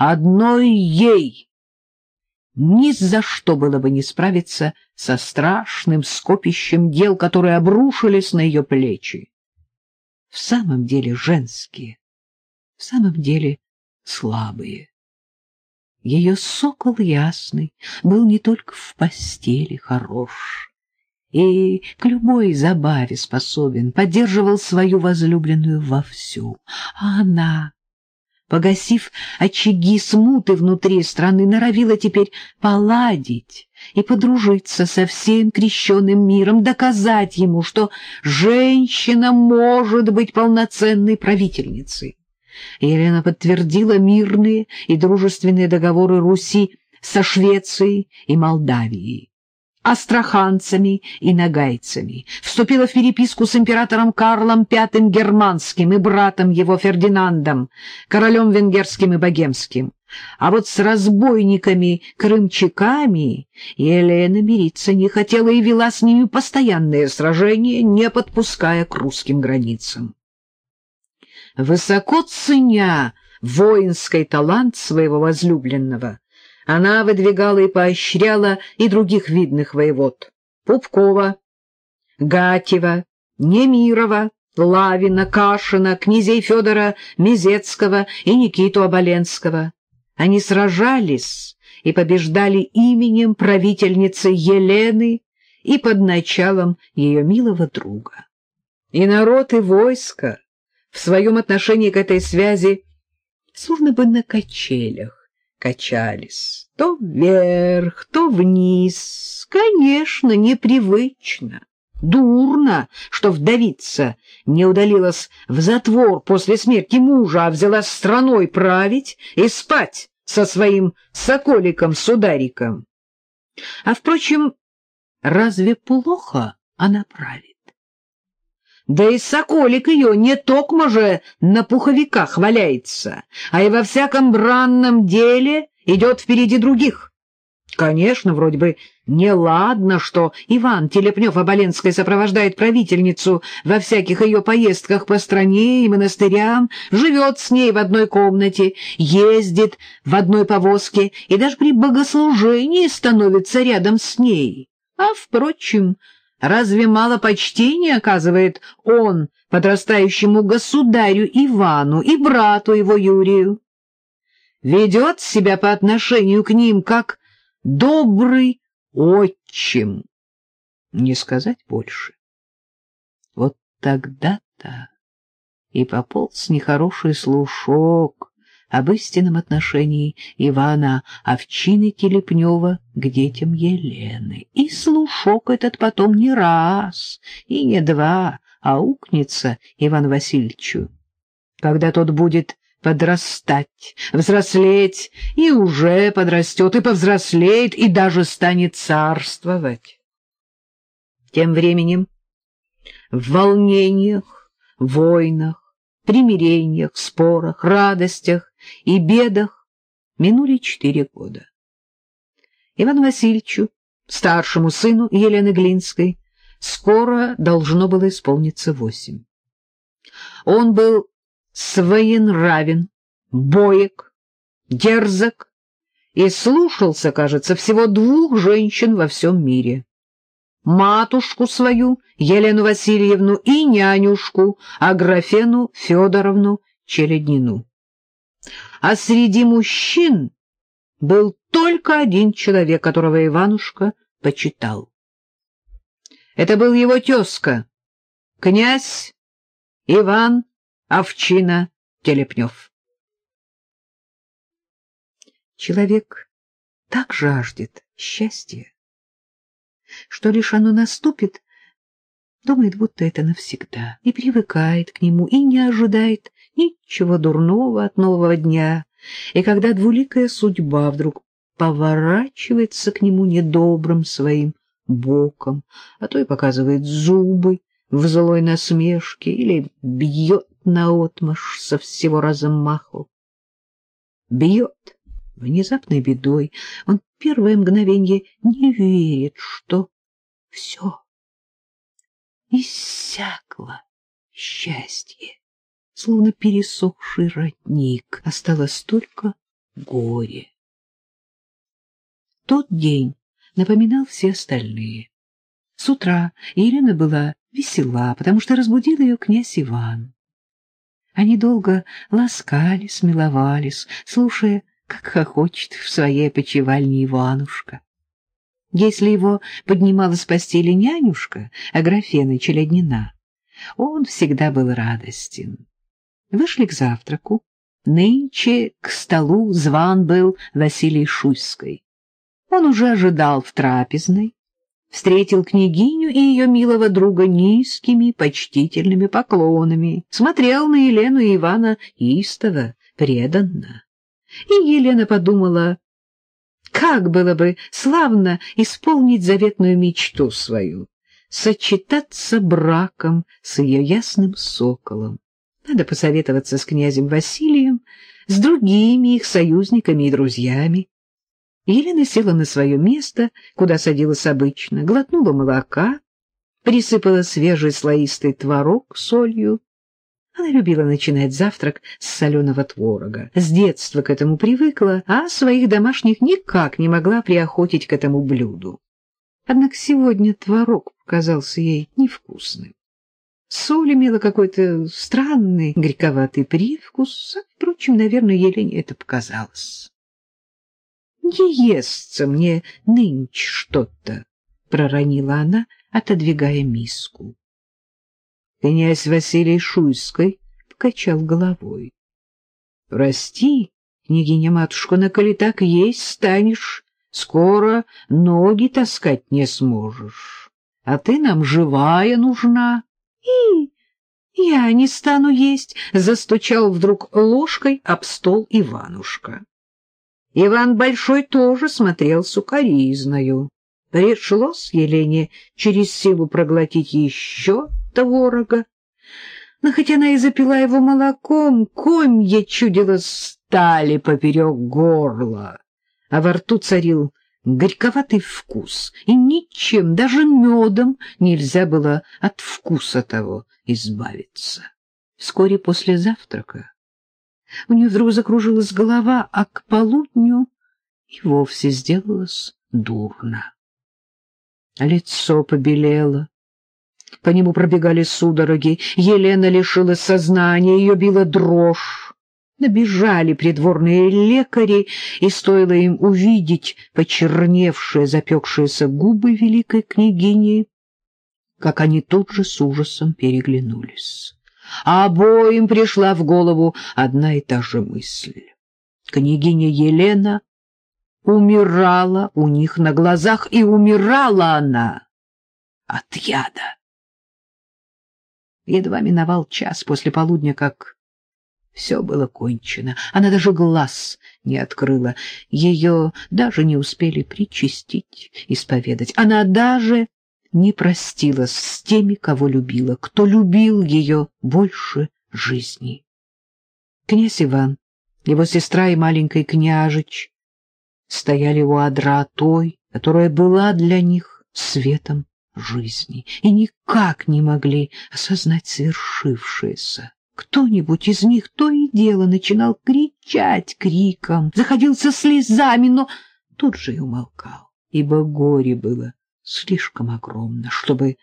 одной ей ни за что было бы не справиться со страшным скопищем дел, которые обрушились на ее плечи. В самом деле женские, в самом деле слабые. Ее сокол ясный был не только в постели хорош, и к любой забаве способен, поддерживал свою возлюбленную вовсю, а она погасив очаги смуты внутри страны, норовила теперь поладить и подружиться со всем крещенным миром, доказать ему, что женщина может быть полноценной правительницей. Елена подтвердила мирные и дружественные договоры Руси со Швецией и Молдавией астраханцами и нагайцами, вступила в переписку с императором Карлом V Германским и братом его Фердинандом, королем венгерским и богемским. А вот с разбойниками-крымчаками Елена мириться не хотела и вела с ними постоянные сражения, не подпуская к русским границам. Высоко ценя воинский талант своего возлюбленного, она выдвигала и поощряла и других видных воевод — Пупкова, Гатева, Немирова, Лавина, Кашина, князей Федора Мизецкого и Никиту Оболенского. Они сражались и побеждали именем правительницы Елены и под началом ее милого друга. И народ, и войско в своем отношении к этой связи словно бы на качелях качались. То вверх, то вниз. Конечно, непривычно. Дурно, что вдовица не удалилась в затвор после смерти мужа, а взяла страной править и спать со своим соколиком-судариком. А, впрочем, разве плохо она правит? Да и соколик ее не токмо же на пуховиках валяется, а и во всяком бранном деле идет впереди других. Конечно, вроде бы неладно, что Иван Телепнев-Оболенский сопровождает правительницу во всяких ее поездках по стране и монастырям, живет с ней в одной комнате, ездит в одной повозке и даже при богослужении становится рядом с ней. А, впрочем, Разве мало почтения оказывает он подрастающему государю Ивану и брату его Юрию? Ведет себя по отношению к ним как добрый отчим. Не сказать больше. Вот тогда-то и пополз нехороший слушок, об истинном отношении Ивана Овчины Телепнева к детям Елены. И слушок этот потом не раз и не два аукнется Иван Васильевичу. Когда тот будет подрастать, взрослеть, и уже подрастет, и повзрослеет, и даже станет царствовать. Тем временем в волнениях, войнах, примирениях, спорах, радостях и бедах минули четыре года. Ивану Васильевичу, старшему сыну Елены Глинской, скоро должно было исполниться восемь. Он был своенравен, боек, дерзок и слушался, кажется, всего двух женщин во всем мире матушку свою, Елену Васильевну, и нянюшку, Аграфену Федоровну Челеднину. А среди мужчин был только один человек, которого Иванушка почитал. Это был его тезка, князь Иван Овчина Телепнев. Человек так жаждет счастья, что лишь оно наступит, думает, будто это навсегда, и привыкает к нему, и не ожидает ничего дурного от нового дня. И когда двуликая судьба вдруг поворачивается к нему недобрым своим боком, а то и показывает зубы в злой насмешке или бьет наотмашь со всего размаху. Бьет внезапной бедой. Он первое мгновение не верит, что все иссякло счастье, словно пересохший родник. Осталось только горе. Тот день напоминал все остальные. С утра Елена была весела, потому что разбудил ее князь Иван. Они долго ласкались, миловались, слушая, как хохочет в своей опочивальне Иванушка. Если его поднимала с постели нянюшка, Аграфена Челяднина, он всегда был радостен. Вышли к завтраку. Нынче к столу зван был Василий Шуйской. Он уже ожидал в трапезной, встретил княгиню и ее милого друга низкими, почтительными поклонами, смотрел на Елену и Ивана истово, преданно. И Елена подумала, как было бы славно исполнить заветную мечту свою, сочетаться браком с ее ясным соколом. Надо посоветоваться с князем Василием, с другими их союзниками и друзьями. Елена села на свое место, куда садилась обычно, глотнула молока, присыпала свежий слоистый творог солью. Она любила начинать завтрак с соленого творога. С детства к этому привыкла, а своих домашних никак не могла приохотить к этому блюду. Однако сегодня творог показался ей невкусным. Соль имела какой-то странный горьковатый привкус, а, впрочем, наверное, Елене это показалось не естся мне нынче что-то, — проронила она, отодвигая миску. Князь Василий Шуйской покачал головой. — Прости, княгиня-матушка, на коли так есть станешь, скоро ноги таскать не сможешь, а ты нам живая нужна. И я не стану есть, — застучал вдруг ложкой об стол Иванушка. Иван Большой тоже смотрел сукоризною. Пришлось Елене через силу проглотить еще творога. Но хоть она и запила его молоком, комья чудило стали поперек горла, а во рту царил горьковатый вкус, и ничем, даже медом, нельзя было от вкуса того избавиться. Вскоре после завтрака у нее вдруг закружилась голова, а к полудню и вовсе сделалось дурно. Лицо побелело, по нему пробегали судороги, Елена лишилась сознания, ее била дрожь. Набежали придворные лекари, и стоило им увидеть почерневшие, запекшиеся губы великой княгини, как они тут же с ужасом переглянулись а обоим пришла в голову одна и та же мысль. Княгиня Елена умирала у них на глазах, и умирала она от яда. Едва миновал час после полудня, как все было кончено. Она даже глаз не открыла. Ее даже не успели причастить, исповедать. Она даже не простилась с теми, кого любила, кто любил ее больше жизни. Князь Иван, его сестра и маленький княжич стояли у адра той, которая была для них светом жизни, и никак не могли осознать совершившееся. Кто-нибудь из них то и дело начинал кричать криком, заходился слезами, но тут же и умолкал, ибо горе было слишком огромно, чтобы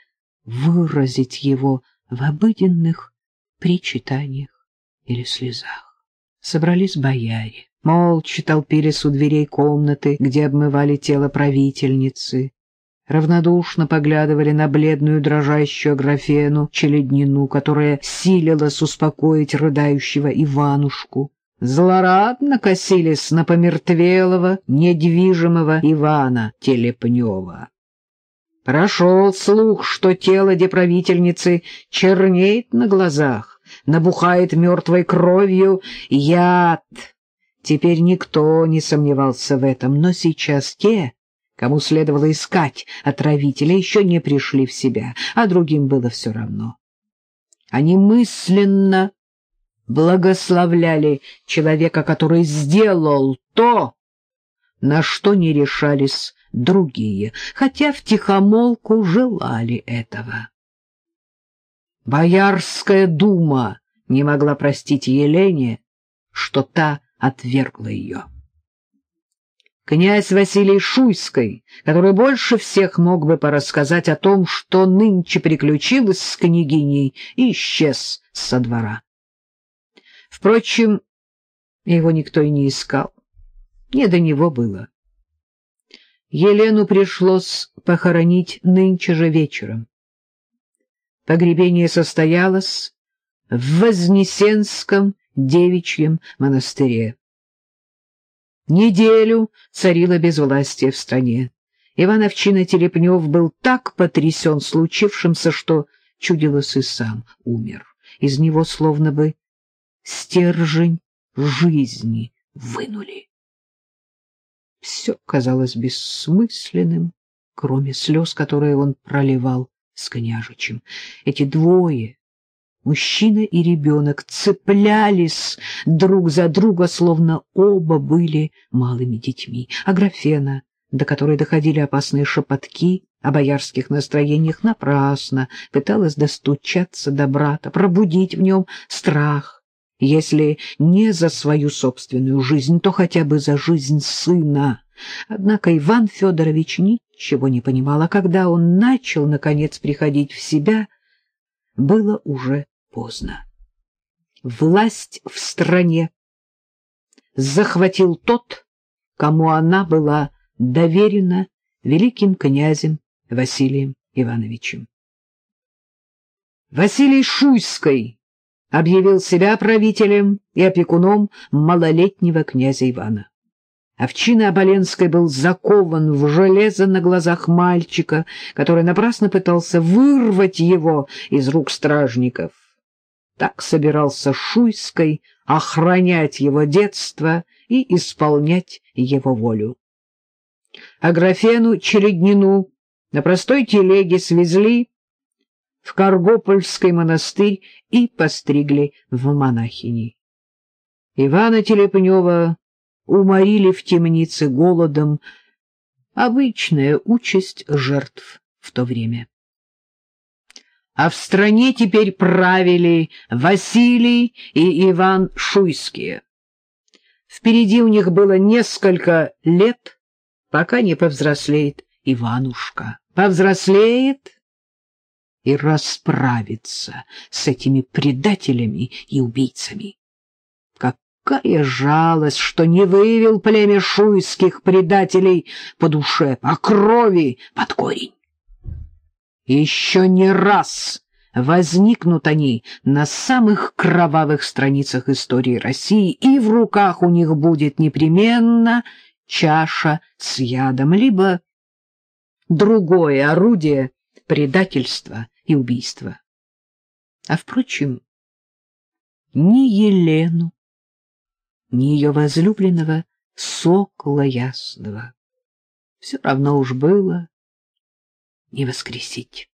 выразить его в обыденных причитаниях или слезах. Собрались бояре, молча толпились у дверей комнаты, где обмывали тело правительницы, равнодушно поглядывали на бледную дрожащую Аграфену Челеднину, которая силилась успокоить рыдающего Иванушку. Злорадно косились на помертвелого, недвижимого Ивана Телепнева. Прошел слух, что тело деправительницы чернеет на глазах, набухает мертвой кровью яд. Теперь никто не сомневался в этом, но сейчас те, кому следовало искать отравителя, еще не пришли в себя, а другим было все равно. Они мысленно благословляли человека, который сделал то, на что не решались другие, хотя втихомолку желали этого. Боярская дума не могла простить Елене, что та отвергла ее. Князь Василий Шуйский, который больше всех мог бы порассказать о том, что нынче приключилось с княгиней, и исчез со двора. Впрочем, его никто и не искал. Не до него было. Елену пришлось похоронить нынче же вечером. Погребение состоялось в Вознесенском девичьем монастыре. Неделю царило безвластие в стране. Иван Овчина Телепнев был так потрясен случившимся, что чудилось и сам умер. Из него словно бы стержень жизни вынули. Все казалось бессмысленным, кроме слез, которые он проливал с княжичем. Эти двое, мужчина и ребенок, цеплялись друг за друга, словно оба были малыми детьми. А графена, до которой доходили опасные шепотки о боярских настроениях, напрасно пыталась достучаться до брата, пробудить в нем страх если не за свою собственную жизнь, то хотя бы за жизнь сына. Однако Иван Федорович ничего не понимал, а когда он начал, наконец, приходить в себя, было уже поздно. Власть в стране захватил тот, кому она была доверена великим князем Василием Ивановичем. Василий Шуйский объявил себя правителем и опекуном малолетнего князя Ивана. Овчина Оболенской был закован в железо на глазах мальчика, который напрасно пытался вырвать его из рук стражников. Так собирался Шуйской охранять его детство и исполнять его волю. А графену Череднину на простой телеге свезли в Каргопольский монастырь и постригли в монахини. Ивана Телепнева уморили в темнице голодом, обычная участь жертв в то время. А в стране теперь правили Василий и Иван Шуйские. Впереди у них было несколько лет, пока не повзрослеет Иванушка. Повзрослеет и расправиться с этими предателями и убийцами. Какая жалость, что не выявил племя шуйских предателей по душе, по крови, под корень. Еще не раз возникнут они на самых кровавых страницах истории России, и в руках у них будет непременно чаша с ядом, либо другое орудие предательства и убийства. А, впрочем, ни Елену, ни ее возлюбленного сокола ясного все равно уж было не воскресить.